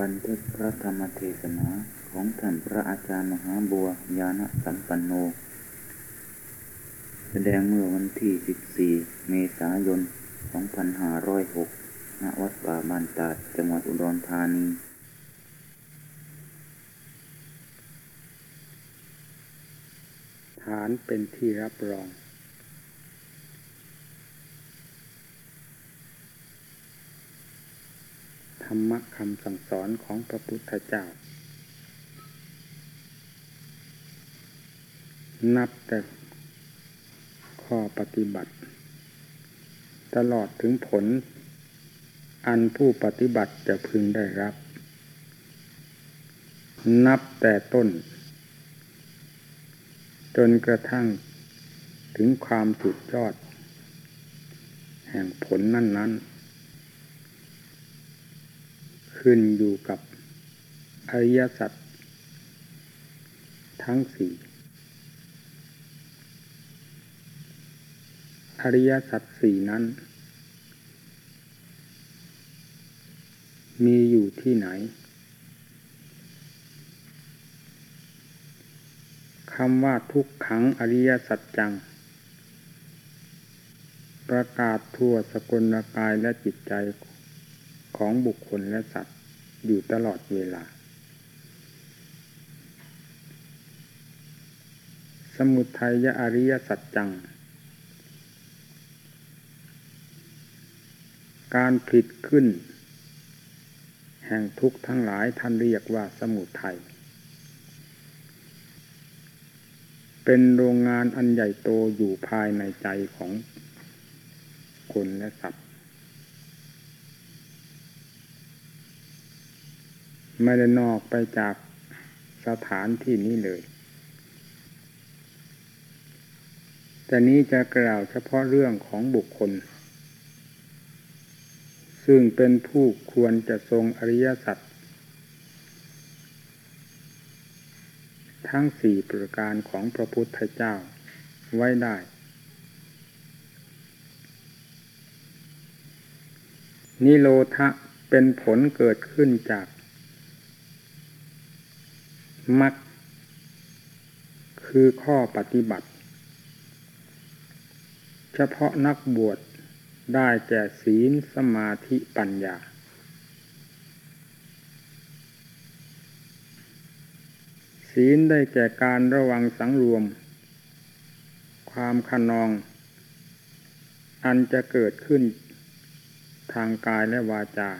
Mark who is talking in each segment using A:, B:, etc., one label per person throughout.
A: บันทึกพระธรรมเทศนาของท่านพระอาจารย์มหาบัวยาณสัมปันโน แสดงเมื่อวันที่ 14 เมษายน 2506ณวัดป่าบ้านตาดจังหวัดอุดรธานี
B: ฐานเป็นที่รับรอง ธ รรมะคำสั่งสอนของพระพุทธเจ้า นับแต่ข้อปฏิบัติ ตลอดถึงผล อันผู้ปฏิบัติจะพึงได้รับ นับแต่ต้น จนกระทั่งถึงความสุดยอด แห่งผลนั้น ๆ ขึ้นอยู่กับอริยสัจทั้งสี่อริยสัจสี่นั้น มีอยู่ที่ไหนคำว่าทุกขังอริยสัจจัง ประกาศทั่วสกลกายและจิตใจ ของบุคคลและสัตว์อยู่ตลอดเวลา สมุทัยอริยสัจจัง การผิดขึ้น แห่งทุกข์ทั้งหลายท่านเรียกว่าสมุทัย เป็นโรงงานอันใหญ่โตอยู่ภายในใจของคนและสัตว์ ไม่ได้นอกไปจากสถานที่นี้เลย แต่นี้จะกล่าวเฉพาะเรื่องของบุคคล ซึ่งเป็นผู้ควรจะทรงอริยสัจทั้งสี่ประการของพระพุทธเจ้าไว้ได้ นิโรธะเป็นผลเกิดขึ้นจาก มักคือข้อปฏิบัติ เฉพาะนักบวชได้แก่ศีลสมาธิปัญญา ศีลได้แก่การระวังสังรวม ความขนอง อันจะเกิดขึ้นทางกายและวาจา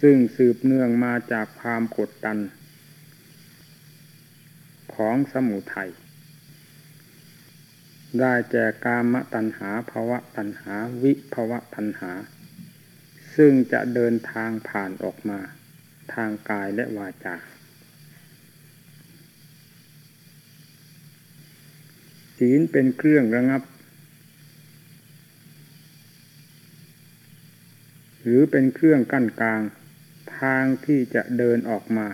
B: ซึ่งสืบเนื่องมาจากความกดดัน ของสมุทัยได้แก่กามตัณหาภาวะตัณหาวิภาวะตัณหา ซึ่งจะเดินทางผ่านออกมา ทางกายและวาจาศีลเป็นเครื่องระงับ หรือเป็นเครื่องกั้นกลาง ทางที่จะเดินออกมา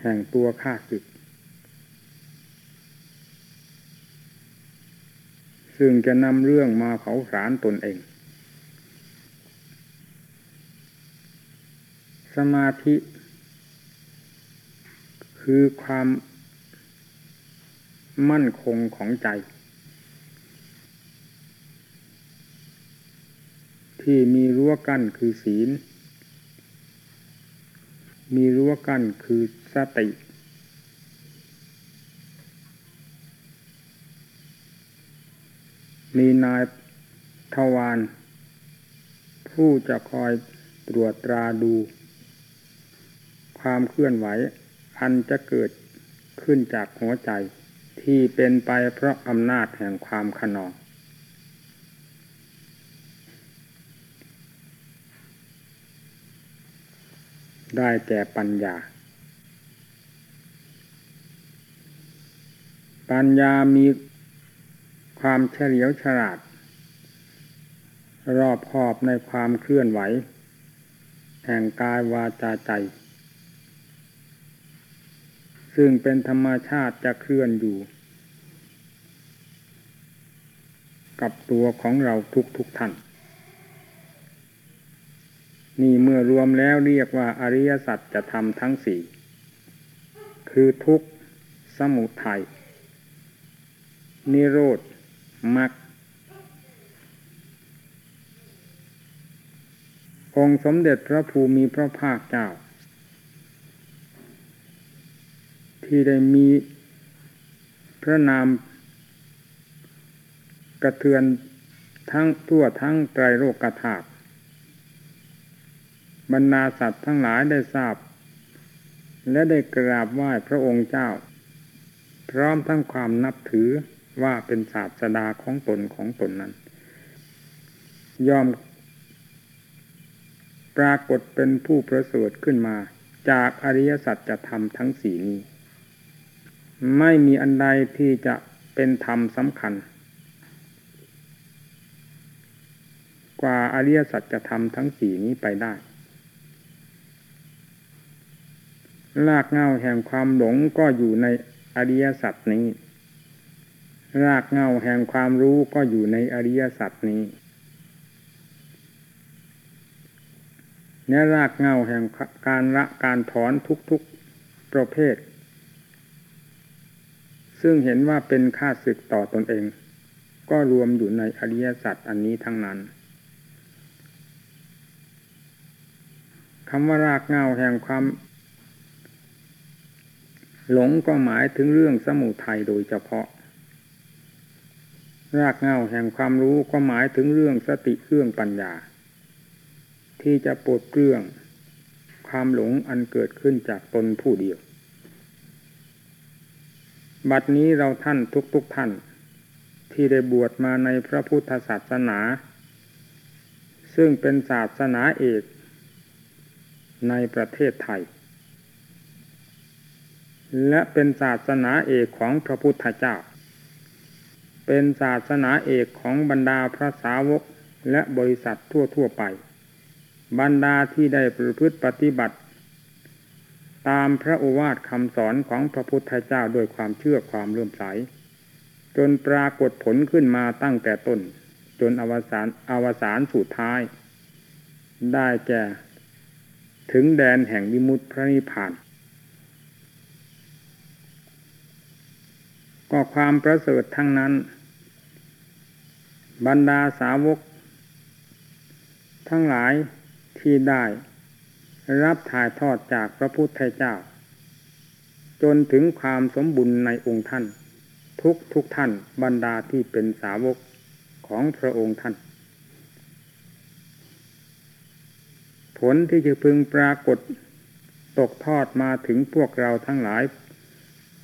B: แห่งตัวข้าศึก ซึ่งจะนำเรื่องมาเผาสารตนเอง สมาธิ คือความมั่นคงของใจ ที่มีรั้วกั้นคือศีล มีรั้วกั้นคือ สติ มีนายทวารผู้จะคอยตรวจตราดู ความเคลื่อนไหว อันจะเกิดขึ้นจากหัวใจที่เป็นไปเพราะอำนาจแห่งความขนองได้แก่ปัญญา ปัญญามีความเฉลียวฉลาด รอบคอบในความเคลื่อนไหว แห่งกายวาจาใจ ซึ่งเป็นธรรมชาติจะเคลื่อนอยู่ กับตัวของเราทุกทุกท่านนี่เมื่อรวมแล้วเรียกว่าอริยสัจจะทำทั้งสี่ คือทุกสมุทัย นิโรธมรรคองสมเด็จพระภูมิพระภาคเจ้า ที่ได้มีพระนามกระเทือนทั้งทั่วทั้งไตรโลกธาตุบรรดาสัตว์ทั้งหลายได้ทราบ และได้กราบไหว้พระองค์เจ้า พร้อมทั้งความนับถือ ว่าเป็นศาสดาของตนของตนนั้นยอมปรากฏเป็นผู้ประเสริฐขึ้นมา จากอริยสัจจะทำทั้งสี่นี้ ไม่มีอันใดที่จะเป็นธรรมสำคัญ กว่าอริยสัจจะทำทั้งสี่นี้ไปได้รากเงาแห่งความหลงก็อยู่ในอริยสัจนี้ รากเงาแห่งความรู้ก็อยู่ในอริยสัจนี้เนี่ยรากเงาแห่งการละการถอนทุกๆประเภท ซึ่งเห็นว่าเป็นค่าศึกต่อตอนเอง ก็รวมอยู่ในอริยสัจอันนี้ทั้งนั้นคำว่ารากเงาแห่งความหลงก็หมายถึงเรื่องสมุทัยโดยเฉพาะ รากเง้าแห่งความรู้ก็หมายถึงเรื่องสติเรื่องปัญญา ที่จะปลดเปลื้องความหลงอันเกิดขึ้นจากตนผู้เดียว บัดนี้เราท่านทุกๆทท่าน ที่ได้บวชมาในพระพุทธศาสนา ซึ่งเป็นศาสนาเอกในประเทศไทย และเป็นศาสนาเอกของพระพุทธเจ้า เป็นศาสนาเอกของบรรดาพระสาวกและบริษัททั่วๆไป บรรดาที่ได้ประพฤติปฏิบัติ ตามพระโอวาทคำสอนของพระพุทธเจ้าด้วยความเชื่อความเลื่อมใส จนปรากฏผลขึ้นมาตั้งแต่ต้น จนอวสานอวสานสุดท้าย ได้แก่ถึงแดนแห่งวิมุตติพระนิพพานก็ความประเสริฐทั้งนั้น บรรดาสาวก ทั้งหลายที่ได้รับถ่ายทอดจากพระพุทธเจ้า จนถึงความสมบุญในองค์ท่าน ทุกทุกท่านบรรดาที่เป็นสาวกของพระองค์ท่าน ผลที่จะพึงปรากฏตกทอดมาถึงพวกเราทั้งหลาย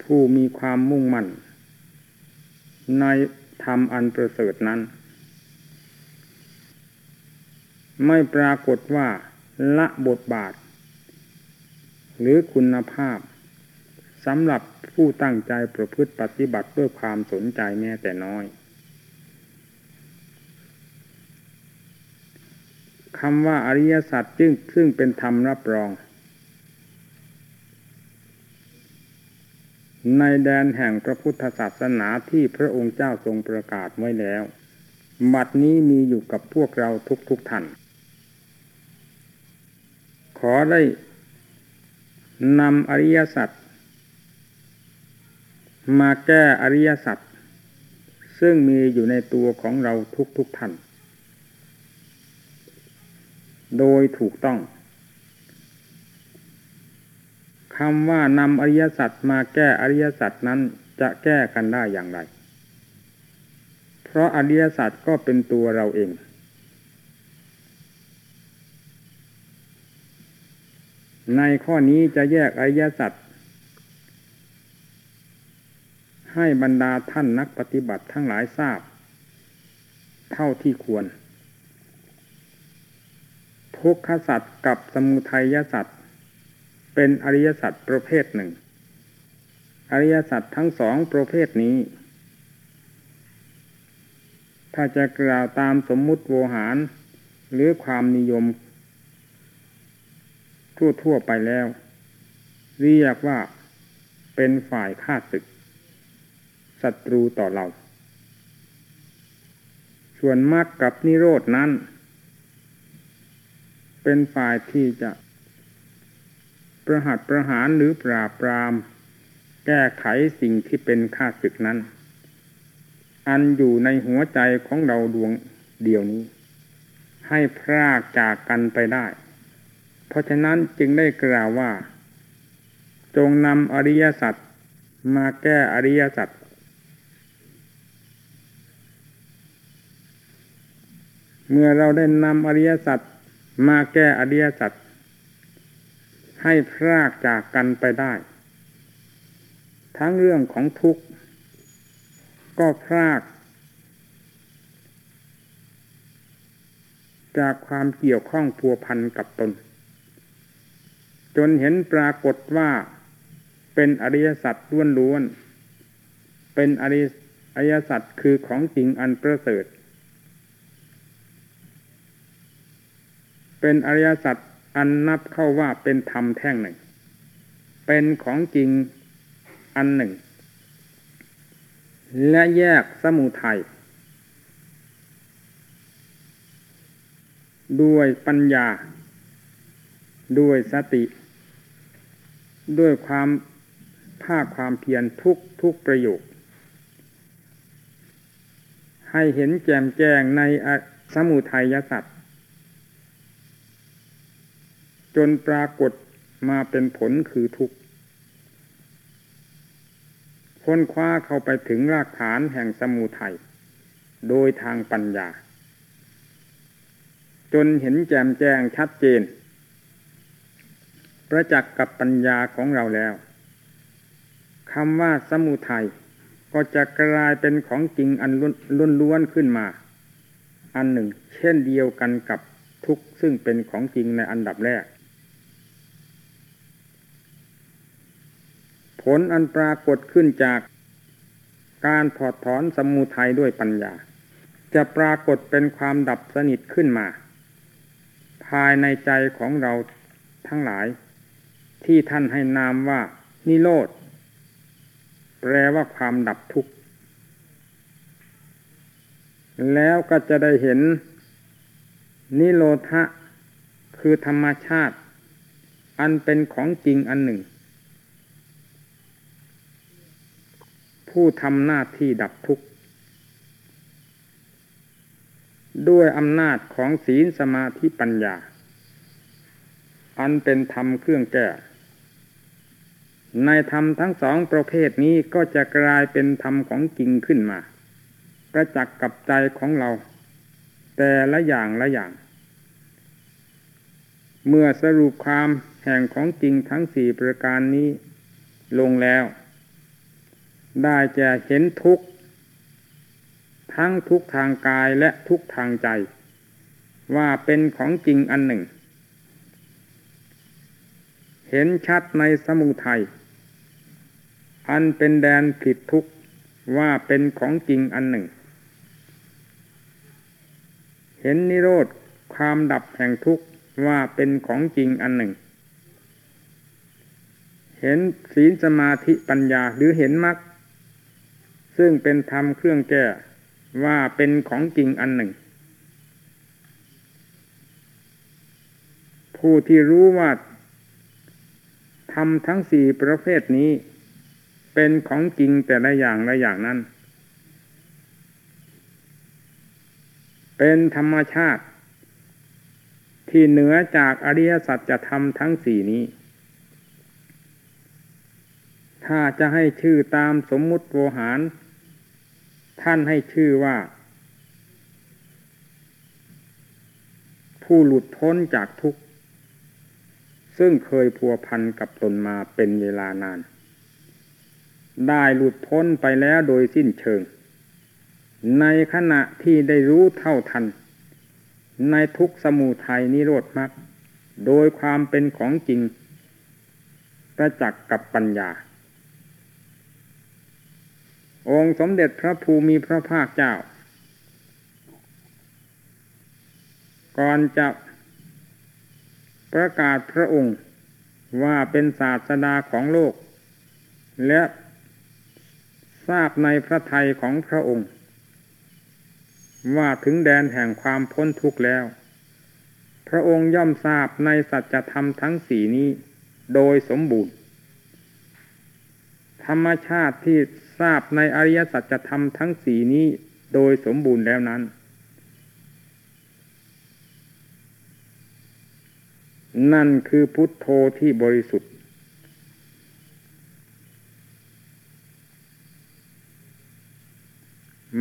B: ผู้มีความมุ่งมั่น ในธรรมอันประเสริฐนั้น ไม่ปรากฏว่าละบทบาท หรือคุณภาพสำหรับผู้ตั้งใจประพฤติปฏิบัติด้วยความสนใจแม้แต่น้อยคำว่าอริยสัจจึงซึ่งเป็นธรรมรับรอง ในแดนแห่งพระพุทธศาสนาที่พระองค์เจ้าทรงประกาศไว้แล้ว บัดนี้มีอยู่กับพวกเราทุกๆทท่าน ขอได้นำอริยสัจมาแก้อริยสัจซึ่งมีอยู่ในตัวของเราทุกๆทท่าน โดยถูกต้องคำว่านำอริยสัจมาแก้อริยสัจนั้นจะแก้กันได้อย่างไร เพราะอริยสัจก็เป็นตัวเราเอง ในข้อนี้จะแยกอริยสัจให้บรรดาท่านนักปฏิบัติทั้งหลายทราบ เท่าที่ควร ทุกขสัจกับสมุทัยสัจเป็นอริยสัจประเภทหนึ่ง อริยสัจทั้งสองประเภทนี้ ถ้าจะกล่าวตามสมมุติโวหาร หรือความนิยม ทั่วๆไปแล้ว เรียกว่าเป็นฝ่ายฆ่าศึกศัตรูต่อเรา ส่วนมรรคกับนิโรดนั้น เป็นฝ่ายที่จะ ประหัตประหารหรือปราบปราม แก้ไขสิ่งที่เป็นข้าศึกนั้น อันอยู่ในหัวใจของเราดวงเดียวนี้ ให้พรากจากกันไปได้ เพราะฉะนั้นจึงได้กล่าวว่า จงนำอริยสัจมาแก้อริยสัจเมื่อเราได้นำอริยสัจมาแก้อริยสัจให้พรากจากกันไปได้ ทั้งเรื่องของทุกข์ ก็พราก จากความเกี่ยวข้องพัวพันกับตน จนเห็นปรากฏว่าเป็นอริยสัจล้วนๆ เป็นอริยสัจคือของจริงอันประเสริฐ เป็นอริยสัจอันนับเข้าว่าเป็นธรรมแท่งหนึ่ง เป็นของจริงอันหนึ่ง และแยกสมุทัยด้วยปัญญา ด้วยสติ ด้วยความภาคความเพียรทุกทุกประโยค ให้เห็นแจ่มแจ้งในสมุทัยสัตว์จนปรากฏมาเป็นผลคือทุกข์ค้นคว้าเข้าไปถึงรากฐานแห่งสมุทัยโดยทางปัญญา จนเห็นแจ่มแจ้งชัดเจน ประจักษ์กับปัญญาของเราแล้วคำว่าสมุทัยก็จะกลายเป็นของจริงอันล้วนขึ้นมา อันหนึ่ง เช่นเดียวกันกับทุกซึ่งเป็นของจริงในอันดับแรก ผลอันปรากฏขึ้นจากการถอดถอนสมูทัยด้วยปัญญา จะปรากฏเป็นความดับสนิทขึ้นมา ภายในใจของเราทั้งหลาย ที่ท่านให้นามว่า นิโรธแปลว่าความดับทุกข์ แล้วก็จะได้เห็น นิโรธะคือธรรมชาติ อันเป็นของจริงอันหนึ่ง ผู้ทำหน้าที่ดับทุกข์ ด้วยอำนาจของศีลสมาธิปัญญา อันเป็นธรรมเครื่องแก้ในธรรมทั้งสองประเภทนี้ก็จะกลายเป็นธรรมของจริงขึ้นมา ประจักษ์กับใจของเรา แต่ละอย่างละอย่าง เมื่อสรุปความแห่งของจริงทั้งสี่ประการนี้ลงแล้ว ได้แก่เห็นทุกทั้งทุกทางกายและทุกทางใจ ว่าเป็นของจริงอันหนึ่ง ห็นชัดในสมุทัยอันเป็นแดนผิดทุกว่าเป็นของจริงอันหนึ่ง เห็นนิโรธความดับแห่งทุกข์ว่าเป็นของจริงอันหนึ่ง เห็นศีลสมาธิปัญญาหรือเห็นมรรคซึ่งเป็นธรรมเครื่องแก้ว่าเป็นของจริงอันหนึ่ง ผู้ที่รู้ว่า ทำทั้งสี่ประเภทนี้ เป็นของจริงแต่ละอย่างละอย่างนั้น เป็นธรรมชาติ ที่เหนือจากอริยสัจจะทำทั้งสี่นี้ ถ้าจะให้ชื่อตามสมมุติโวหาร ท่านให้ชื่อว่า ผู้หลุดพ้นจากทุกข์ ซึ่งเคยพัวพันกับตนมาเป็นเวลานาน ได้หลุดพ้นไปแล้วโดยสิ้นเชิง ในขณะที่ได้รู้เท่าทัน ในทุกสมูทัยนิโรธมรรคโดยความเป็นของจริง ประจักษ์กับปัญญา องค์สมเด็จพระภูมิพระภาคเจ้า ก่อนจะ ประกาศพระองค์ว่าเป็นศาสดาของโลก และทราบในพระทัยของพระองค์ ว่าถึงแดนแห่งความพ้นทุกข์แล้ว พระองค์ย่อมทราบในสัจธรรมทั้งสี่นี้โดยสมบูรณ์ ธรรมชาติที่ทราบในอริยสัจธรรมทั้งสี่นี้โดยสมบูรณ์แล้วนั้น นั่นคือพุทโธที่บริสุทธิ์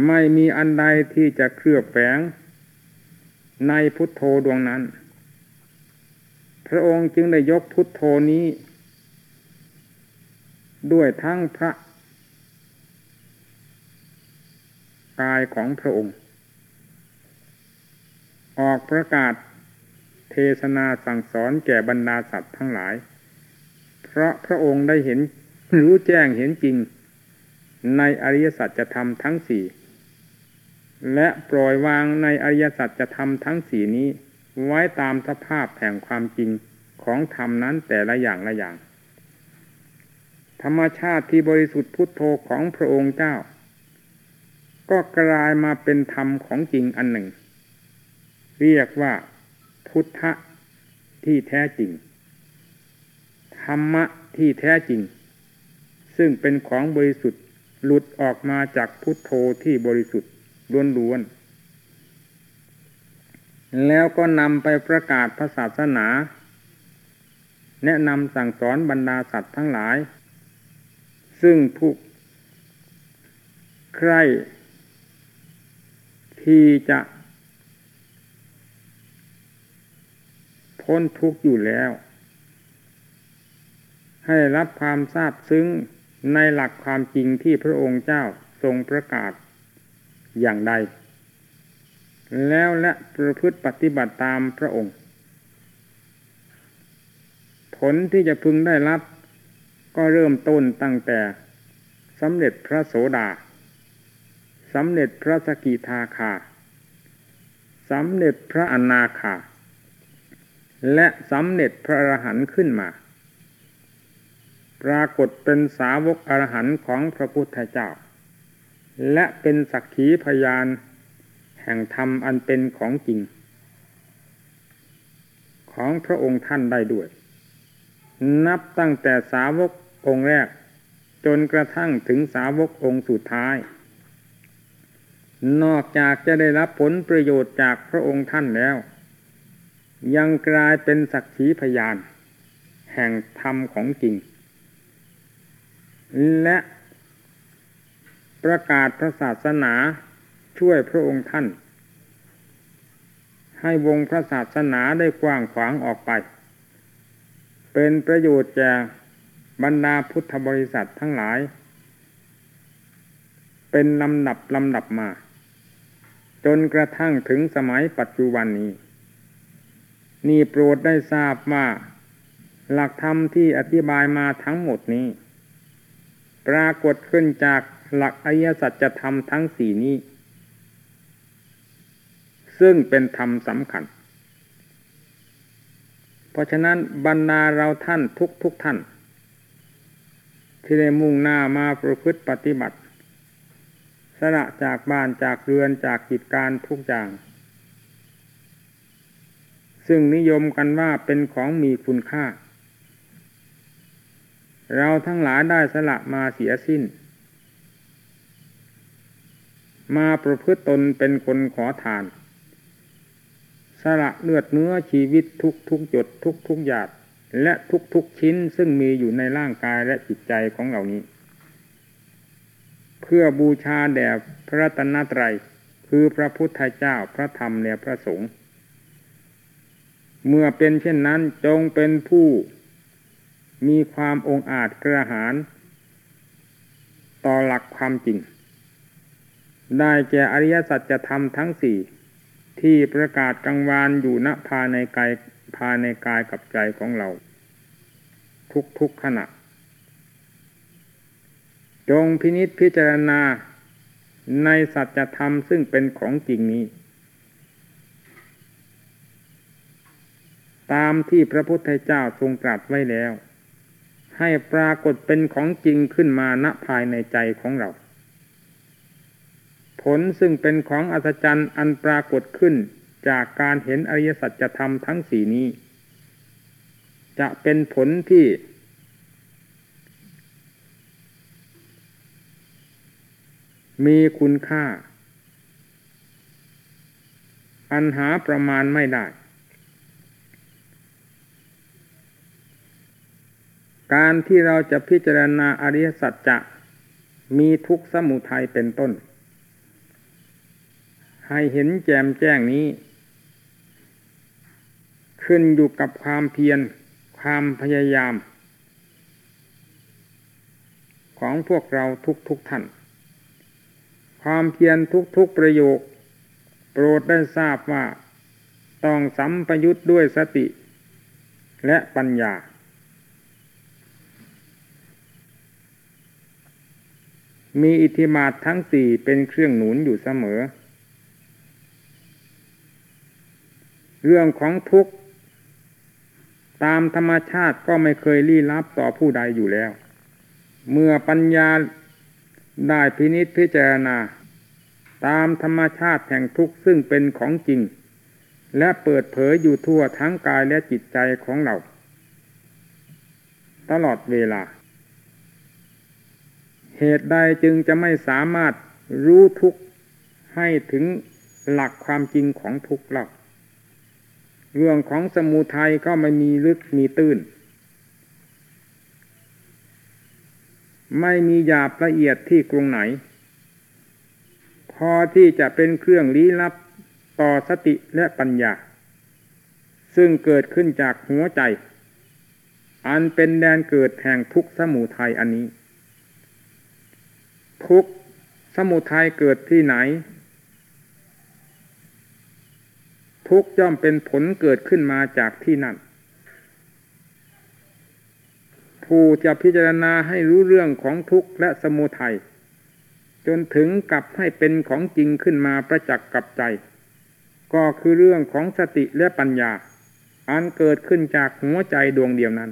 B: ไม่มีอันใดที่จะเคลือบแฝง ในพุทโธดวงนั้น พระองค์จึงได้ยกพุทโธนี้ ด้วยทั้งพระ กายของพระองค์ ออกประกาศ เทศนาสั่งสอนแก่บรรดาสัตว์ทั้งหลาย เพราะพระองค์ได้เห็นรู้แจ้งเห็นจริง ในอริยสัจธรรมทั้งสี่และปล่อยวางในอริยสัจธรรมทั้งสี่นี้ ไว้ตามสภาพแห่งความจริงของธรรมนั้นแต่ละอย่างละอย่าง ธรรมชาติที่บริสุทธิ์พุทโธของพระองค์เจ้า ก็กลายมาเป็นธรรมของจริงอันหนึ่ง เรียกว่า พุทธะที่แท้จริง ธรรมะที่แท้จริง ซึ่งเป็นของบริสุทธิ์หลุดออกมาจากพุทโธที่บริสุทธิ์ล้วนๆแล้วก็นำไปประกาศพระศาสนา แนะนำสั่งสอนบรรดาสัตว์ทั้งหลาย ซึ่งผู้ใครที่จะ พ้นทุกข์อยู่แล้ว ให้รับความทราบซึ้งในหลักความจริงที่พระองค์เจ้าทรงประกาศอย่างใด แล้วและประพฤติปฏิบัติตามพระองค์ ผลที่จะพึงได้รับก็เริ่มต้นตั้งแต่สำเร็จพระโสดาสำเร็จพระสกิทาคาสำเร็จพระอนาคา และสำเร็จพระอรหันต์ขึ้นมา ปรากฏเป็นสาวกอรหันต์ของพระพุทธเจ้า และเป็นสักขีพยานแห่งธรรมอันเป็นของจริง ของพระองค์ท่านได้ด้วย นับตั้งแต่สาวกองค์แรก จนกระทั่งถึงสาวกองค์สุดท้าย นอกจากจะได้รับผลประโยชน์จากพระองค์ท่านแล้ว ยังกลายเป็นสักขีพยาน แห่งธรรมของจริง และประกาศพระศาสนาช่วยพระองค์ท่าน ให้วงพระศาสนาได้กว้างขวางออกไป เป็นประโยชน์แก่บรรดาพุทธบริษัททั้งหลาย เป็นลำดับลำดับมา จนกระทั่งถึงสมัยปัจจุบันนี้ นี่โปรดได้ทราบว่า หลักธรรมที่อธิบายมาทั้งหมดนี้ ปรากฏขึ้นจากหลักอริยสัจธรรมทั้งสี่นี้ ซึ่งเป็นธรรมสำคัญ เพราะฉะนั้นบรรดาเราท่านทุกทุกท่าน ที่ได้มุ่งหน้ามาประพฤติปฏิบัติ สละจากบ้านจากเรือนจากกิจการทุกอย่าง ซึ่งนิยมกันว่าเป็นของมีคุณค่า เราทั้งหลายได้สละมาเสียสิ้น มาประพฤติตนเป็นคนขอทาน สละเลือดเนื้อชีวิตทุกทุกหยดทุกทุกหยาดและทุกทุกชิ้นซึ่งมีอยู่ในร่างกายและจิตใจของเหล่านี้ เพื่อบูชาแด่พระตนตรัย คือพระพุทธเจ้าพระธรรมและพระสงฆ์ เมื่อเป็นเช่นนั้นจงเป็นผู้ มีความองอาจกระหาร ต่อหลักความจริง ได้แก่อริยสัจธรรมทั้งสี่ที่ประกาศกังวานอยู่ณภายในกายภายในกายกับใจของเรา ทุกทุกขณะ จงพินิษพิจารณาในสัจธรรมซึ่งเป็นของจริงนี้ ตามที่พระพุทธเจ้าทรงตรัสไว้แล้ว ให้ปรากฏเป็นของจริงขึ้นมาณภายในใจของเรา ผลซึ่งเป็นของอัศจรรย์อันปรากฏขึ้นจากการเห็นอริยสัจธรรมทั้งสี่นี้ จะเป็นผลที่ มีคุณค่า อันหาประมาณไม่ได้ การที่เราจะพิจารณาอริยสัจจะมีทุกสมุทัยเป็นต้น ให้เห็นแจมแจ้งนี้ ขึ้นอยู่กับความเพียรความพยายาม ของพวกเราทุกทุกท่าน ความเพียรทุกทุกประโยค โปรดได้ทราบว่า ต้องสัมปยุทธ์ด้วยสติ และปัญญา มีอิทธิมาทั้งสี่เป็นเครื่องหนุนอยู่เสมอ เรื่องของทุกข์ ตามธรรมชาติก็ไม่เคยลี้ลับต่อผู้ใดอยู่แล้ว เมื่อปัญญาได้พินิษพิจารณา ตามธรรมชาติแห่งทุกข์ซึ่งเป็นของจริง และเปิดเผยอยู่ทั่วทั้งกายและจิตใจของเรา ตลอดเวลา เหตุใดจึงจะไม่สามารถรู้ทุกข์ให้ถึงหลักความจริงของทุกข์เราเรื่องของสมุทัยก็ไม่มีลึกมีตื้น ไม่มีหยาบละเอียดที่กรุงไหน พอที่จะเป็นเครื่องลี้ลับต่อสติและปัญญา ซึ่งเกิดขึ้นจากหัวใจ อันเป็นแดนเกิดแห่งทุกสมุทัยอันนี้ ทุกสมุทัยเกิดที่ไหน ทุกย่อมเป็นผลเกิดขึ้นมาจากที่นั่นผู้จะพิจารณาให้รู้เรื่องของทุกข์และสมุทัยจนถึงกับให้เป็นของจริงขึ้นมาประจักษ์กับใจ ก็คือเรื่องของสติและปัญญา อันเกิดขึ้นจากหัวใจดวงเดียวนั้น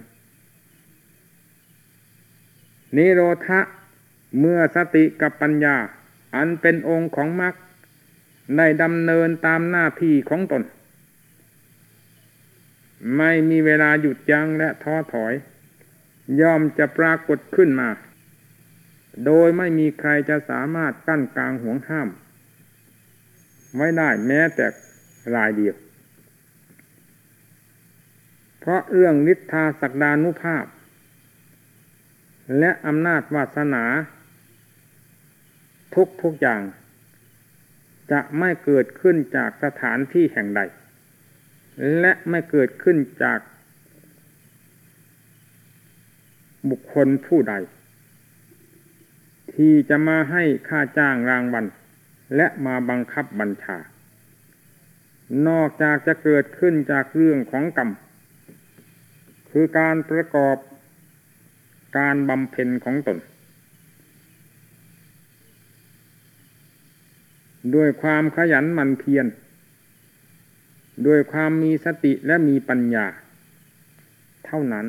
B: นิโรธะ เมื่อสติกับปัญญา อันเป็นองค์ของมรรคได้ดำเนินตามหน้าที่ของตน ไม่มีเวลาหยุดยั้งและท้อถอย ย่อมจะปรากฏขึ้นมา โดยไม่มีใครจะสามารถกั้นกลางห่วงห้ามไว้ได้แม้แต่รายเดียว เพราะเรื่องนิทธาสักดานุภาพ และอำนาจวาสนา ทุกทุกอย่าง จะไม่เกิดขึ้นจากสถานที่แห่งใด และไม่เกิดขึ้นจาก บุคคลผู้ใด ที่จะมาให้ค่าจ้างรางวัลและมาบังคับบัญชา นอกจากจะเกิดขึ้นจากเรื่องของกรรม คือการประกอบการบำเพ็ญของตน ด้วยความขยันหมั่นเพียรด้วยความมีสติและมีปัญญา เท่านั้น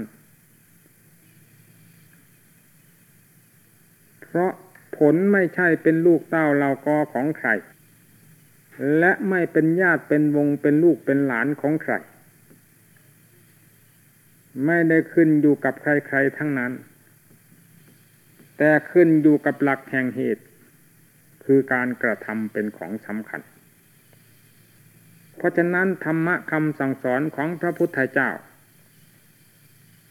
B: เพราะผลไม่ใช่เป็นลูกเต้าเรากอของใคร และไม่เป็นญาติเป็นวงเป็นลูกเป็นหลานของใคร ไม่ได้ขึ้นอยู่กับใครๆทั้งนั้น แต่ขึ้นอยู่กับหลักแห่งเหตุ คือการกระทำเป็นของสำคัญ เพราะฉะนั้นธรรมะคำสั่งสอนของพระพุทธเจ้า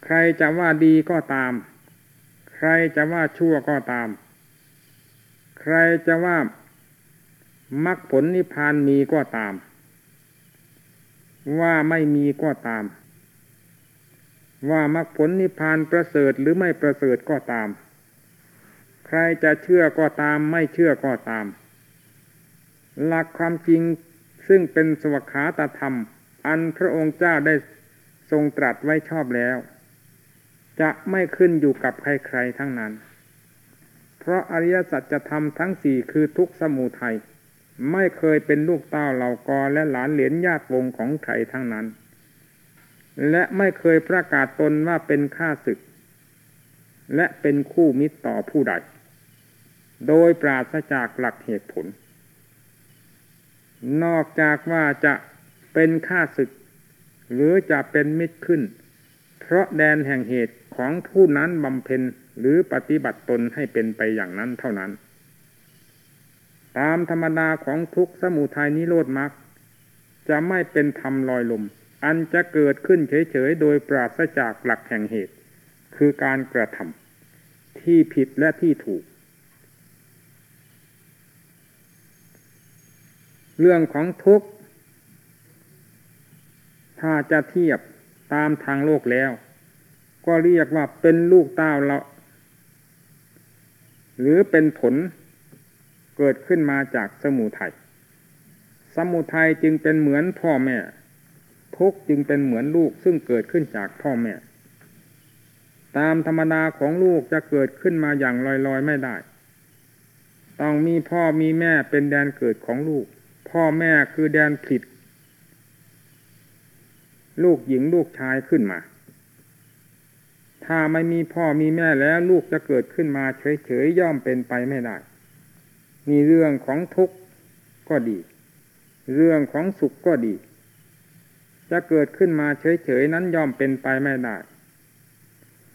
B: ใครจะว่าดีก็ตาม ใครจะว่าชั่วก็ตาม ใครจะว่ามรรคผลนิพพานมีก็ตาม ว่าไม่มีก็ตาม ว่ามรรคผลนิพพานประเสริฐหรือไม่ประเสริฐก็ตาม รจะเชื่อก็ตามไม่เชื่อก็ตาม หลักความจริงซึ่งเป็นสวขาตธรรม อันพระองค์เจ้าได้ทรงตรัสไว้ชอบแล้ว จะไม่ขึ้นอยู่กับใครๆทั้งนั้น เพราะอริยสัจธรรมทั้งสี่คือทุกสมุทัยไม่เคยเป็นลูกเต้าเหล่ากอและหลานเหรียญญาติวงของใครทั้งนั้น และไม่เคยประกาศตนว่าเป็นข้าศึก และเป็นคู่มิตรต่อผู้ใด โดยปราศจากหลักเหตุผล นอกจากว่าจะเป็นข้าศึก หรือจะเป็นมิตรขึ้น เพราะแดนแห่งเหตุของผู้นั้นบำเพ็ญหรือปฏิบัติตนให้เป็นไปอย่างนั้นเท่านั้น ตามธรรมดาของทุกสมุทัยนิโรธมรรคจะไม่เป็นธรรมลอยลม อันจะเกิดขึ้นเฉยๆโดยปราศจากหลักแห่งเหตุ คือการกระทำที่ผิดและที่ถูก เรื่องของทุกข์ ถ้าจะเทียบตามทางโลกแล้ว ก็เรียกว่าเป็นลูกเต้าเราหรือเป็นผลเกิดขึ้นมาจากสมุทัยสมุทัยจึงเป็นเหมือนพ่อแม่ ทุกจึงเป็นเหมือนลูกซึ่งเกิดขึ้นจากพ่อแม่ ตามธรรมดาของลูกจะเกิดขึ้นมาอย่างลอยๆไม่ได้ ต้องมีพ่อมีแม่เป็นแดนเกิดของลูก พ่อแม่คือแดนผิด ลูกหญิงลูกชายขึ้นมา ถ้าไม่มีพ่อมีแม่แล้วลูกจะเกิดขึ้นมาเฉยๆย่อมเป็นไปไม่ได้ มีเรื่องของทุกข์ก็ดี เรื่องของสุขก็ดี จะเกิดขึ้นมาเฉยๆนั้นย่อมเป็นไปไม่ได้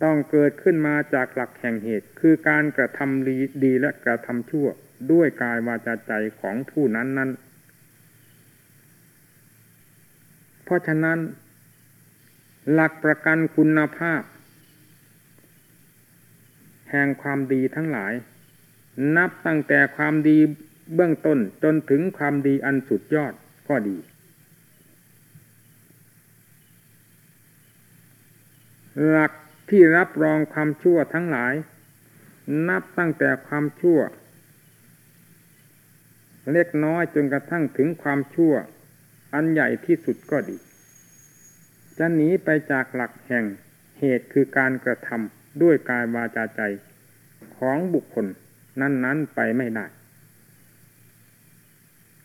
B: ต้องเกิดขึ้นมาจากหลักแห่งเหตุ คือการกระทำดีและกระทำชั่วด้วยกายวาจาใจของผู้นั้นนั้น เพราะฉะนั้น หลักประกันคุณภาพ แห่งความดีทั้งหลาย นับตั้งแต่ความดีเบื้องต้นจนถึงความดีอันสุดยอดก็ดี หลักที่รับรองความชั่วทั้งหลาย นับตั้งแต่ความชั่ว เล็กน้อยจนกระทั่งถึงความชั่ว อันใหญ่ที่สุดก็ดี จะหนีไปจากหลักแห่งเหตุคือการกระทำด้วยกายวาจาใจของบุคคลนั้น ๆ ไปไม่ได้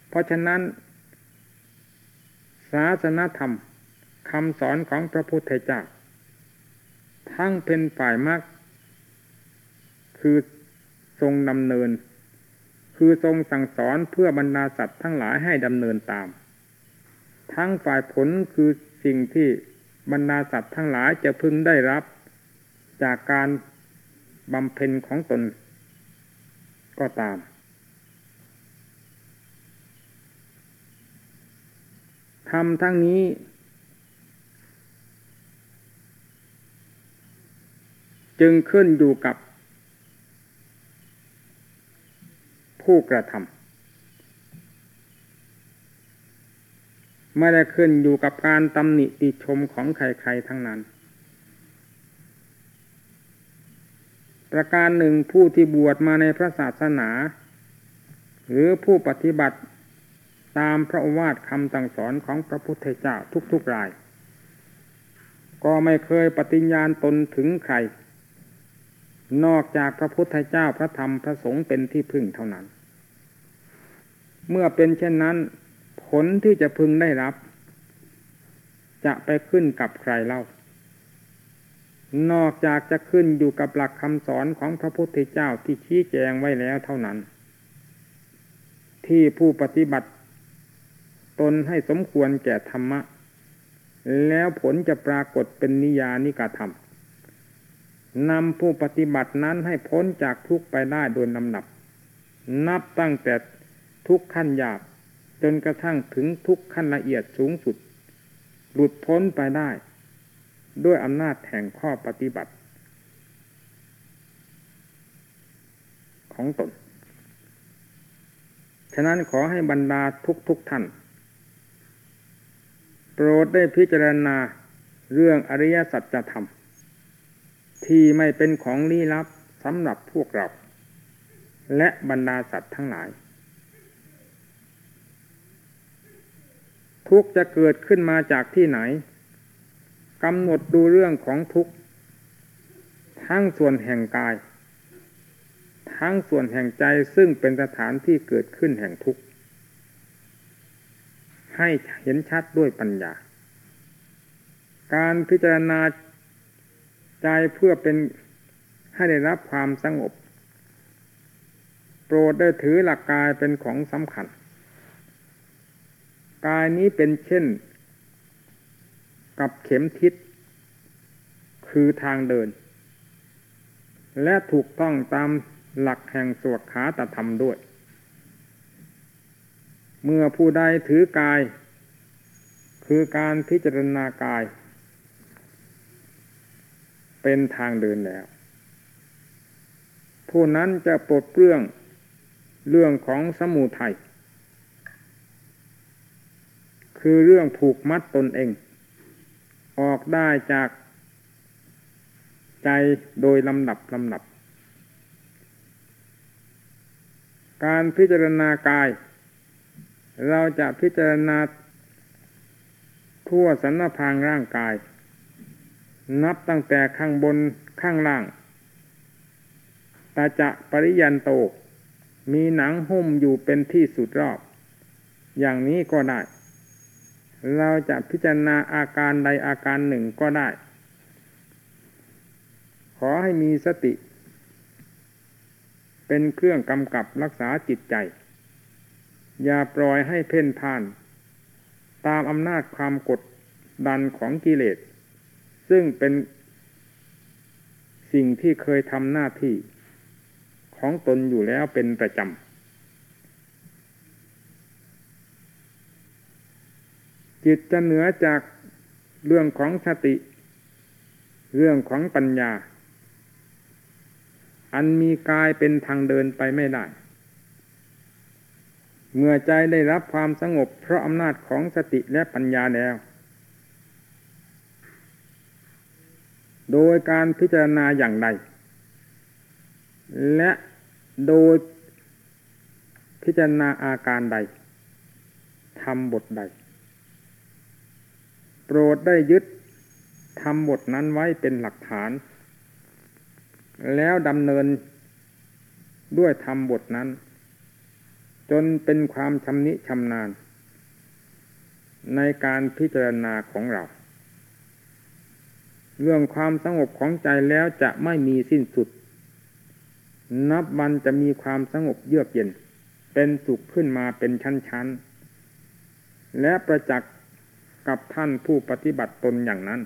B: เพราะฉะนั้น ศาสนธรรมคำสอนของพระพุทธเจ้าทั้งเป็นฝ่ายมรรคคือทรงดำเนิน คือทรงสั่งสอนเพื่อบรรดาสัตว์ทั้งหลายให้ดำเนินตาม ทั้งฝ่ายผลคือสิ่งที่บรรดาสัตว์ทั้งหลายจะพึงได้รับ จากการบำเพ็ญของตนก็ตาม ทำทั้งนี้ จึงขึ้นอยู่กับผู้กระทำ ไม่ได้ขึ้นอยู่กับการตำหนิติชมของใครๆทั้งนั้น ประการหนึ่งผู้ที่บวชมาในพระศาสนา หรือผู้ปฏิบัติตามพระวาทคำสั่งสอนของพระพุทธเจ้าทุกๆราย ก็ไม่เคยปฏิญญาณตนถึงใคร นอกจากพระพุทธเจ้าพระธรรมพระสงฆ์เป็นที่พึ่งเท่านั้น เมื่อเป็นเช่นนั้น ผลที่จะพึงได้รับ จะไปขึ้นกับใครเล่า นอกจากจะขึ้นอยู่กับหลักคำสอนของพระพุทธเจ้าที่ชี้แจงไว้แล้วเท่านั้น ที่ผู้ปฏิบัติ ตนให้สมควรแก่ธรรมะ แล้วผลจะปรากฏเป็นนิยานิกาธรรมนำผู้ปฏิบัตินั้นให้พ้นจากทุกไปได้โดยลำดับ นับตั้งแต่ทุกขั้นหยาบ จนกระทั่งถึงทุกขั้นละเอียดสูงสุด หลุดพ้นไปได้ ด้วยอำนาจแห่งข้อปฏิบัติ ของตน ฉะนั้นขอให้บรรดาทุกๆทท่าน โปรดได้พิจารณาเรื่องอริยสัจธรรม ที่ไม่เป็นของลี้ลับสำหรับพวกเรา และบรรดาสัตว์ทั้งหลาย ทุกจะเกิดขึ้นมาจากที่ไหนกำหนดดูเรื่องของทุกทั้งส่วนแห่งกาย ทั้งส่วนแห่งใจซึ่งเป็นสถานที่เกิดขึ้นแห่งทุกข์ให้เห็นชัดด้วยปัญญา การพิจารณาใจเพื่อเป็นให้ได้รับความสงบ โปรดได้ถือหลักกายเป็นของสำคัญ กายนี้เป็นเช่น กับเข็มทิศ คือทางเดิน และถูกต้องตามหลักแห่งสวดขาตธรรมด้วย เมื่อผู้ใดถือกาย คือการพิจารณากาย เป็นทางเดินแล้ว ผู้นั้นจะปลดเปลื้องเรื่องของสมุทัย คือเรื่องผูกมัดตนเอง ออกได้จากใจโดยลำดับลำดับ การพิจารณากาย เราจะพิจารณาทั่วสันพางร่างกาย นับตั้งแต่ข้างบนข้างล่างตาจะปริยันโต มีหนังหุ้มอยู่เป็นที่สุดรอบ อย่างนี้ก็ได้ เราจะพิจารณาอาการใดอาการหนึ่งก็ได้ ขอให้มีสติ เป็นเครื่องกำกับรักษาจิตใจ อย่าปล่อยให้เพ่นพ่าน ตามอำนาจความกดดันของกิเลส ซึ่งเป็นสิ่งที่เคยทำหน้าที่ของตนอยู่แล้วเป็นประจำ จิตจะเหนือจากเรื่องของสติ เรื่องของปัญญา อันมีกายเป็นทางเดินไปไม่ได้ เมื่อใจได้รับความสงบเพราะอำนาจของสติและปัญญาแล้ว โดยการพิจารณาอย่างใด และโดยพิจารณาอาการใดทำบทใด รดได้ยึดทำบทนั้นไว้เป็นหลักฐาน แล้วดำเนินด้วยธรรมบทนั้น จนเป็นความชำนิชำนาญ ในการพิจารณาของเรา เรื่องความสงบของใจแล้วจะไม่มีสิ้นสุด นับวันจะมีความสงบเยือกเย็น เป็นสุขขึ้นมาเป็นชั้นๆและประจักษ์ กับท่านผู้ปฏิบัติตนอย่างนั้น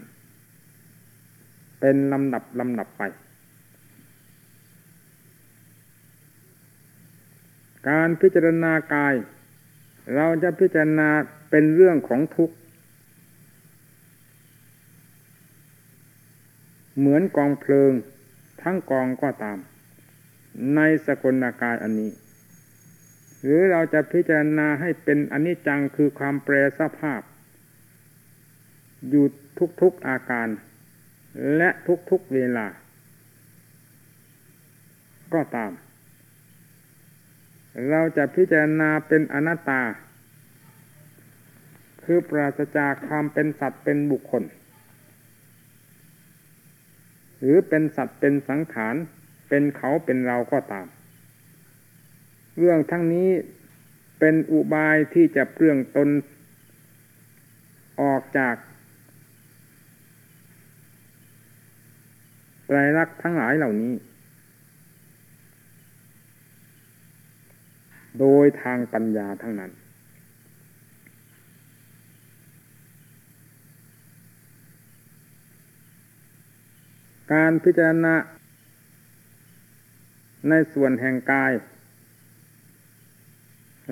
B: เป็นลำดับลำดับไป การพิจารณากาย เราจะพิจารณาเป็นเรื่องของทุกข์ เหมือนกองเพลิง ทั้งกองก็ตาม ในสกลากายอันนี้หรือเราจะพิจารณาให้เป็นอนิจจังคือความแปรสภาพ อยู่ทุกๆอาการ และทุกๆเวลา ก็ตาม เราจะพิจารณาเป็นอนัตตา คือปราศจากความเป็นสัตว์เป็นบุคคล หรือเป็นสัตว์เป็นสังขาร เป็นเขาเป็นเราก็ตาม เรื่องทั้งนี้เป็นอุบายที่จะเปลืองตนออกจาก ไตรลักษณ์ทั้งหลายเหล่านี้ โดยทางปัญญาทั้งนั้น การพิจารณาในส่วนแห่งกาย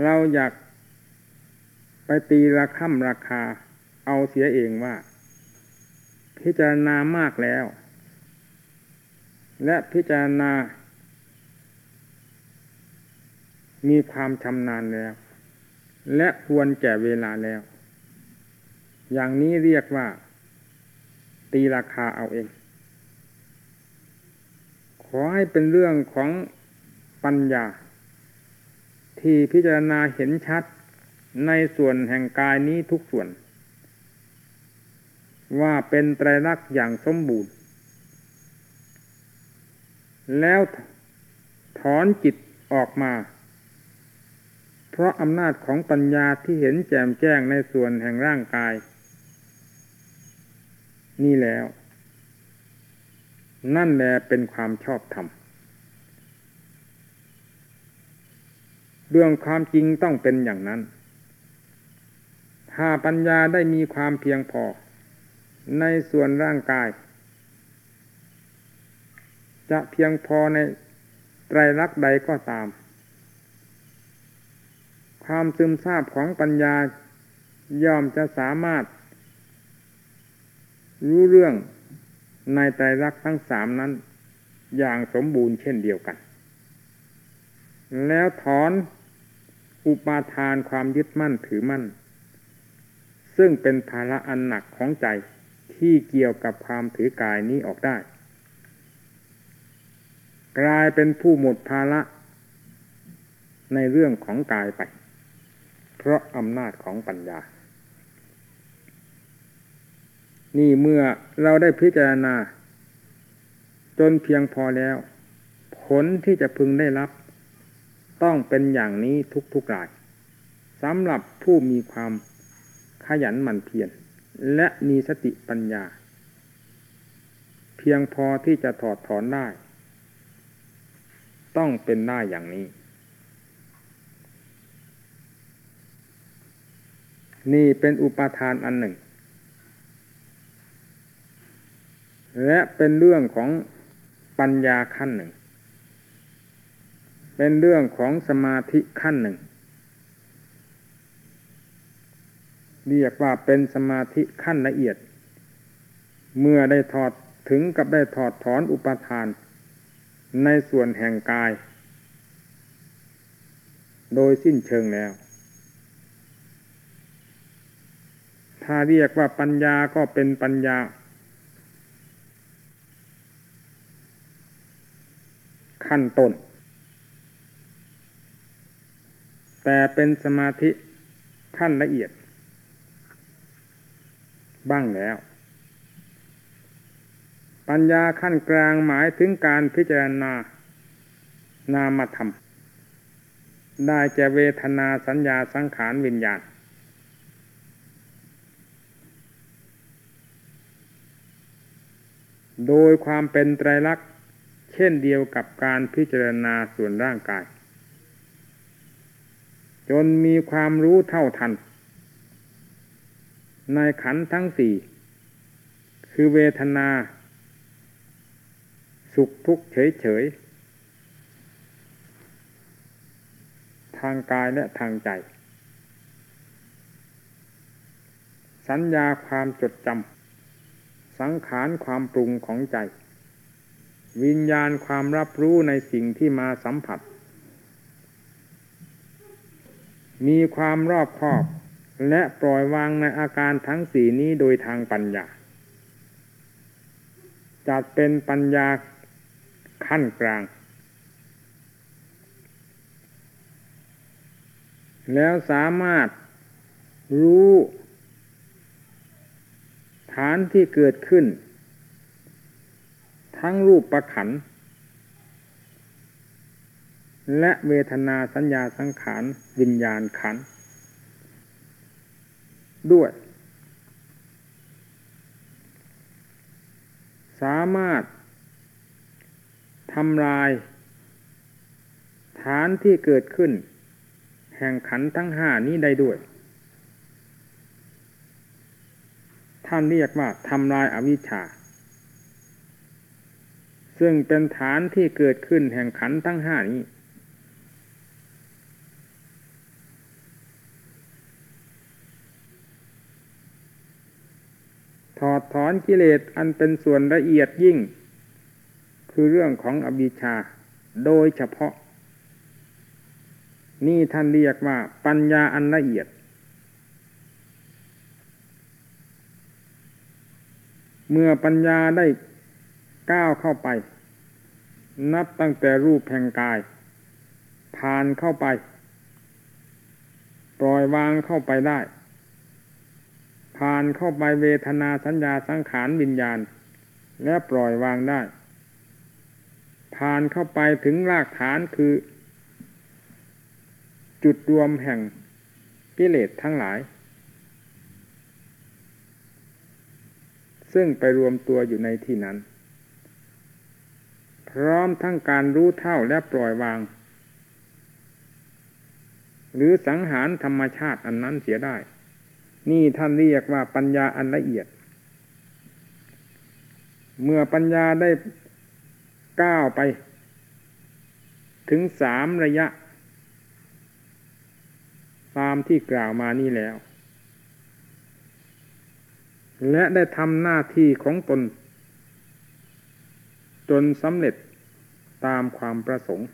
B: เราอยากไปตีราค่ำราคา เอาเสียเองว่า พิจารณามากแล้ว และพิจารณา มีความชำนาญแล้ว และควรแก่เวลาแล้ว อย่างนี้เรียกว่า ตีราคาเอาเอง ขอให้เป็นเรื่องของปัญญา ที่พิจารณาเห็นชัดในส่วนแห่งกายนี้ทุกส่วน ว่าเป็นไตรลักษณ์อย่างสมบูรณ์ แล้วถอนจิตออกมา เพราะอำนาจของปัญญาที่เห็นแจ่มแจ้งในส่วนแห่งร่างกาย นี่แล้ว นั่นแหละเป็นความชอบธรรมเรื่องความจริงต้องเป็นอย่างนั้นหาปัญญาได้มีความเพียงพอ ในส่วนร่างกาย จะเพียงพอในไตรลักษณ์ใดก็ตาม ความซึมซาบของปัญญาย่อมจะสามารถ รู้เรื่องในไตรลักษณ์ทั้งสามนั้น อย่างสมบูรณ์เช่นเดียวกัน แล้วถอนอุปาทานความยึดมั่นถือมั่น ซึ่งเป็นภาระอันหนักของใจที่เกี่ยวกับความถือกายนี้ออกได้ กลายเป็นผู้หมดภาระในเรื่องของกายไป เพราะอำนาจของปัญญา นี่เมื่อเราได้พิจารณา จนเพียงพอแล้ว ผลที่จะพึงได้รับ ต้องเป็นอย่างนี้ทุกๆรายสำหรับผู้มีความขยันหมั่นเพียรและมีสติปัญญา เพียงพอที่จะถอดถอนได้ ต้องเป็นได้าอย่างนี้ นี่เป็นอุปทานอันหนึ่ง และเป็นเรื่องของปัญญาขั้นหนึ่ง เป็นเรื่องของสมาธิขั้นหนึ่ง เรียกว่าเป็นสมาธิขั้นละเอียด เมื่อได้ถอดถึงกับได้ถอดถอนอุปทาน ในส่วนแห่งกาย โดยสิ้นเชิงแล้ว ถ้าเรียกว่าปัญญาก็เป็นปัญญา ขั้นต้น แต่เป็นสมาธิขั้นละเอียด บ้างแล้ว ปัญญาขั้นกลางหมายถึงการพิจารณานามธรรม ได้แก่เวทนาสัญญาสังขารวิญญาณ โดยความเป็นไตรลักษณ์เช่นเดียวกับการพิจารณาส่วนร่างกาย จนมีความรู้เท่าทัน ในขันทั้งสี่ คือเวทนา สุขทุกข์เฉยๆ ทางกายและทางใจ สัญญาความจดจำสังขารความปรุงของใจ วิญญาณความรับรู้ในสิ่งที่มาสัมผัส มีความรอบคอบและปล่อยวางในอาการทั้งสี่นี้โดยทางปัญญาจัดเป็นปัญญา ขั้นกลาง แล้วสามารถรู้ฐานที่เกิดขึ้น ทั้งรูปประขัน และเวทนาสัญญาสังขาร วิญญาณขัน ด้วย สามารถ ทำลาย ฐานที่เกิดขึ้น แห่งขันทั้งห้านี้ได้ด้วย ท่านเรียกว่าทำลายอาวิชชา ซึ่งเป็นฐานที่เกิดขึ้นแห่งขันทั้งห้านี้ถอดถอนกิเลสอันเป็นส่วนละเอียดยิ่ง คือเรื่องของอบิชา โดยเฉพาะ นี่ท่านเรียกว่าปัญญาอันละเอียด เมื่อปัญญาได้ก้าวเข้าไป นับตั้งแต่รูปแห่งกาย ผ่านเข้าไป ปล่อยวางเข้าไปได้ ผ่านเข้าไปเวทนาสัญญาสังขารวิญญาณ และปล่อยวางได้ ผ่านเข้าไปถึงรากฐานคือ จุดรวมแห่งกิเลสทั้งหลาย ซึ่งไปรวมตัวอยู่ในที่นั้น พร้อมทั้งการรู้เท่าและปล่อยวาง หรือสังหารธรรมชาติอันนั้นเสียได้ นี่ท่านเรียกว่าปัญญาอันละเอียด เมื่อปัญญาได้ ก้าวไป ถึงสามระยะตามที่กล่าวมานี่แล้ว และได้ทำหน้าที่ของตน จนสำเร็จตามความประสงค์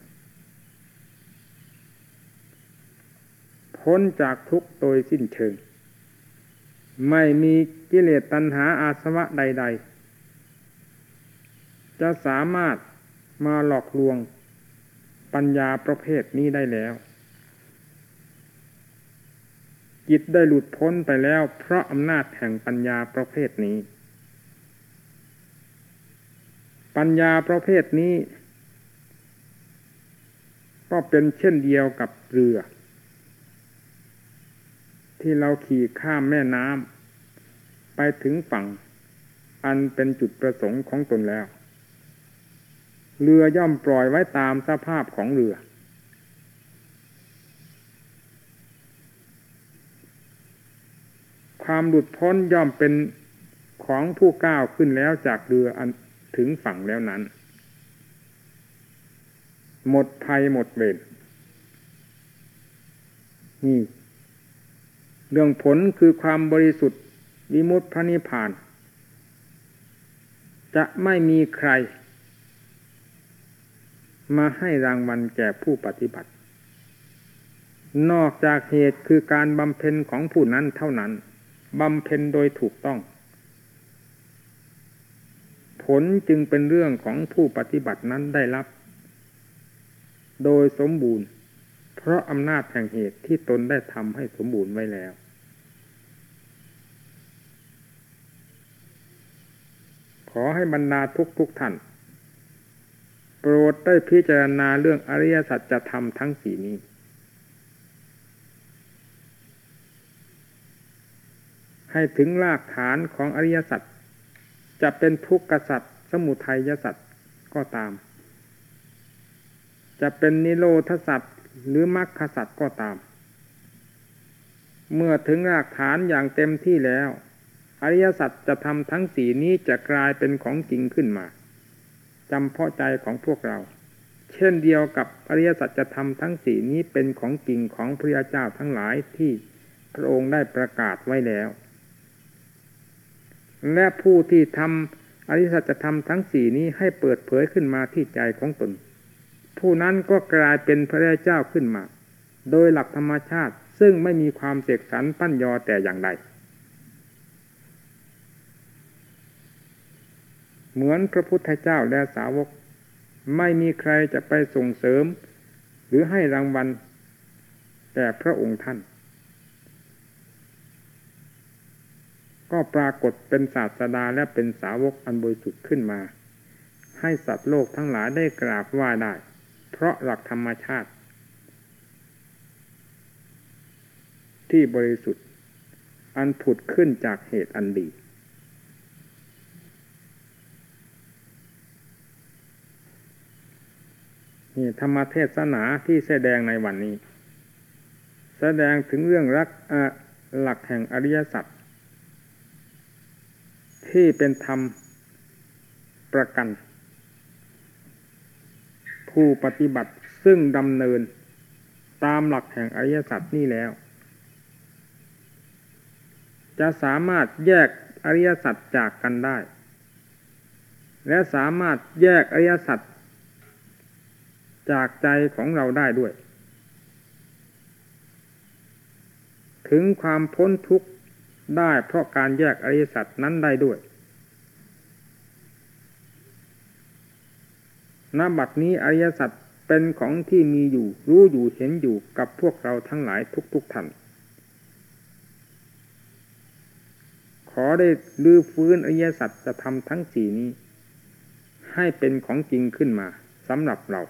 B: พ้นจากทุกโดยสิ้นเชิง ไม่มีกิเลสตัณหาอาสวะใด ๆ จะสามารถ มาหลอกลวงปัญญาประเภทนี้ได้แล้ว จิตได้หลุดพ้นไปแล้ว เพราะอำนาจแห่งปัญญาประเภทนี้ ปัญญาประเภทนี้ ก็เป็นเช่นเดียวกับเรือ ที่เราขี่ข้ามแม่น้ำไปถึงฝั่ง อันเป็นจุดประสงค์ของตนแล้ว เรือย่อมปล่อยไว้ตามสภาพของเรือ ความหลุดพ้นย่อมเป็นของผู้ก้าวขึ้นแล้วจากเรืออันถึงฝั่งแล้วนั้น หมดภัยหมดเวรนี่เรื่องผลคือความบริสุทธิ์วิมุตติพระนิพพาน จะไม่มีใคร มาให้รางวัลแก่ผู้ปฏิบัติ นอกจากเหตุคือการบำเพ็ญของผู้นั้นเท่านั้นบำเพ็ญโดยถูกต้อง ผลจึงเป็นเรื่องของผู้ปฏิบัตินั้นได้รับ โดยสมบูรณ์ เพราะอำนาจแห่งเหตุที่ตนได้ทำให้สมบูรณ์ไว้แล้วขอให้บรรดาทุกทุกท่าน โปรดได้พิจารณาเรื่องอริยสัจธรรมทั้งสี่นี้ ให้ถึงรากฐานของอริยสัจจะเป็นทุกขสัจสมุทัยสัจก็ตาม จะเป็นนิโรธสัจหรือมรรคสัจก็ตาม เมื่อถึงรากฐานอย่างเต็มที่แล้ว อริยสัจจะทำทั้งสีนี้จะกลายเป็นของจริงขึ้นมา จำเพาะใจของพวกเรา เช่นเดียวกับอริยสัจธรรมทั้งสี่นี้เป็นของจริงของพระเจ้าทั้งหลายที่พระองค์ได้ประกาศไว้แล้ว และผู้ที่ทำอริยสัจธรรมทั้งสี่นี้ให้เปิดเผยขึ้นมาที่ใจของตน ผู้นั้นก็กลายเป็นพระเจ้าขึ้นมา โดยหลักธรรมชาติซึ่งไม่มีความเสกสรรปั้นยอแต่อย่างใด เหมือนพระพุทธเจ้าและสาวก ไม่มีใครจะไปส่งเสริม หรือให้รางวัลแต่พระองค์ท่าน ก็ปรากฏเป็นศาสดาและเป็นสาวกอันบริสุทธิ์ขึ้นมา ให้สัตว์โลกทั้งหลายได้กราบไหว้ได้ เพราะหลักธรรมชาติ ที่บริสุทธิ์อันผุดขึ้นจากเหตุอันดี นี่ธรรมเทศนาที่แสดงในวันนี้ แสดงถึงเรื่องรักหลักแห่งอริยสัจที่เป็นธรรมประกัน ผู้ปฏิบัติซึ่งดำเนินตามหลักแห่งอริยสัจนี่แล้ว จะสามารถแยกอริยสัจจากกันได้ และสามารถแยกอริยสัจ จากใจของเราได้ด้วย ถึงความพ้นทุกข์ได้เพราะการแยกอริยสัจนั้นได้ด้วยณบัดนี้อริยสัจเป็นของที่มีอยู่รู้อยู่เห็นอยู่กับพวกเราทั้งหลายทุกๆท่านขอได้ลื้อฟื้นอริยสัจจะทำทั้งสี่นี้ ให้เป็นของจริงขึ้นมาสำหรับเรา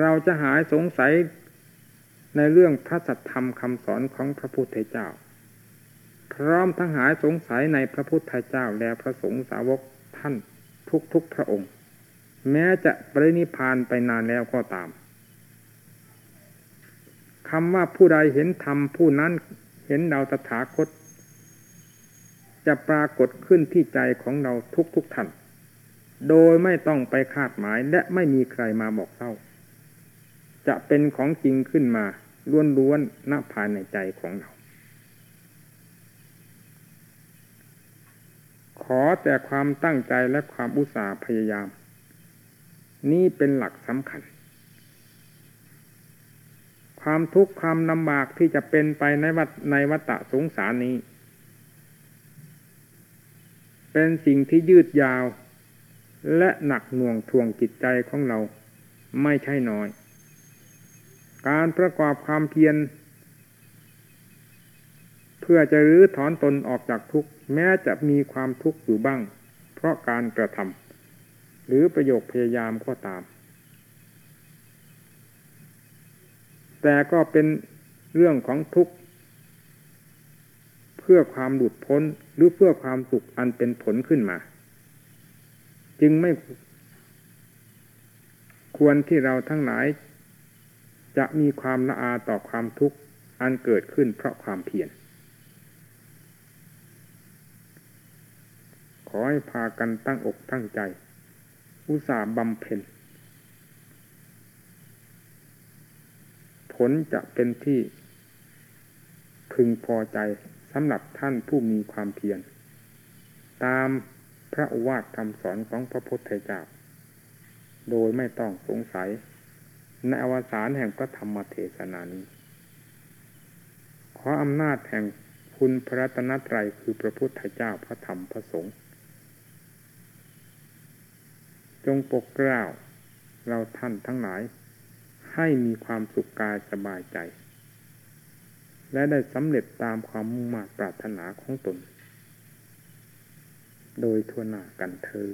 B: เราจะหายสงสัยในเรื่องพระสัทธรรมคำสอนของพระพุทธเจ้า พร้อมทั้งหายสงสัยในพระพุทธเจ้าและพระสงฆ์สาวกท่านทุกๆพระองค์ แม้จะปรินิพานไปนานแล้วก็ตามคำว่าผู้ใดเห็นธรรมผู้นั้นเห็นเราตถาคต จะปรากฏขึ้นที่ใจของเราทุกทุกท่าน โดยไม่ต้องไปคาดหมายและไม่มีใครมาบอกเล่า จะเป็นของจริงขึ้นมาล้วนๆณภายในใจของเรา ขอแต่ความตั้งใจและความอุตสาห์พยายาม นี่เป็นหลักสำคัญ ความทุกข์ความลำบากที่จะเป็นไปในวัฏในวัฏสงสารนี้ เป็นสิ่งที่ยืดยาว และหนักหน่วงทวงจิตใจของเราไม่ใช่น้อย การประกอบความเพียร เพื่อจะรื้อถอนตนออกจากทุกข์แม้จะมีความทุกข์อยู่บ้าง เพราะการกระทำหรือประโยคพยายามก็ตาม แต่ก็เป็นเรื่องของทุกข์เพื่อความหลุดพ้นหรือเพื่อความสุขอันเป็นผลขึ้นมา จึงไม่ควรที่เราทั้งหลาย จะมีความละอาต่อความทุกข์อันเกิดขึ้นเพราะความเพียรขอให้พากันตั้งอกตั้งใจ อุตส่าห์บำเพ็ญผลจะเป็นที่พึงพอใจสำหรับท่านผู้มีความเพียรตามพระวาทคำสอนของพระพุทธเจ้า โดยไม่ต้องสงสัย ในอวสานแห่งพระธรรมเทศนานี้ ขออำนาจแห่งคุณพระตนตรัยคือพระพุทธเจ้าพระธรรมพระสงฆ์จงปกเกล้าเราท่านทั้งหลาย ให้มีความสุขกายสบายใจ และได้สำเร็จตามความมุ่งมั่นปรารถนาของตน โดยทั่วหน้ากันเธอ